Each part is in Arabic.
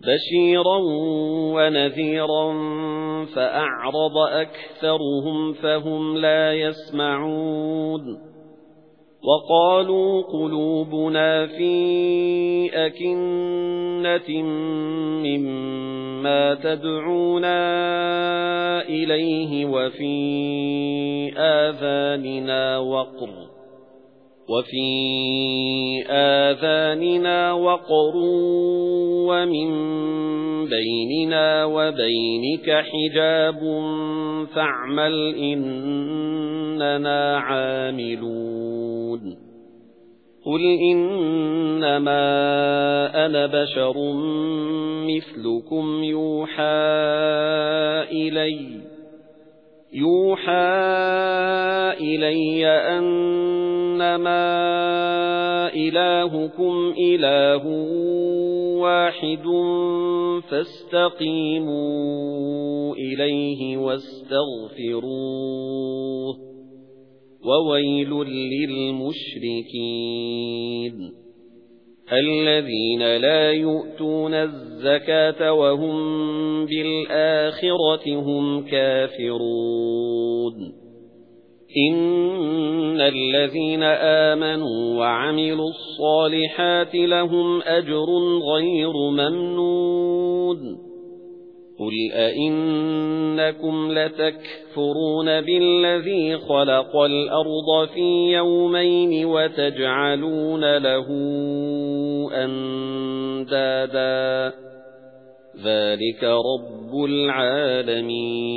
بشيرا ونذيرا فأعرض أكثرهم فهم لا يسمعون وقالوا قلوبنا في أكنة مما تدعونا إليه وفي آذاننا وقر وَفِي آذَانِنَا وَقْرٌ وَمِن بَيْنِنَا وَبَيْنِكَ حِجَابٌ فَاعْمَلْ إِنَّنَا عَامِلُونَ قُلْ إِنَّمَا أَنَا بَشَرٌ مِثْلُكُمْ يُوحَى إِلَيَّ يُوحَى إِلَيَّ أَنَّمَا إِلَٰهُكُمْ إِلَٰهٌ وَاحِدٌ فَاسْتَقِيمُوا إِلَيْهِ وَاسْتَغْفِرُوهُ وَوَيْلٌ لِّلْمُشْرِكِينَ الَّذِينَ لَا يُؤْتُونَ الزَّكَاةَ وَهُمْ بِالْآخِرَةِ هُمْ كَافِرُونَ الَّذِينَ آمَنُوا وَعَمِلُوا الصَّالِحَاتِ لَهُمْ أَجْرٌ غَيْرُ مَمْنُونٍ قُلْ أَئِنَّكُمْ لَتَكْفُرُونَ بِالَّذِي خَلَقَ الْأَرْضَ فِي يَوْمَيْنِ وَتَجْعَلُونَ لَهُ أَندَادًا ذَلِكَ رَبُّ الْعَالَمِينَ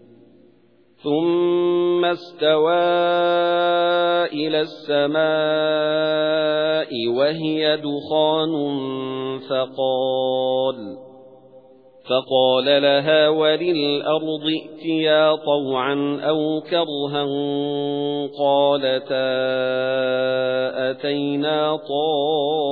ثُمَّ اسْتَوَى إِلَى السَّمَاءِ وَهِيَ دُخَانٌ فَقَالَ فَقَالَ لَهَا وَلِلْأَرْضِ ائْتِيَا طَوْعًا أَوْ كَرْهًا قَالَتَا أَتَيْنَا طَائِعِينَ.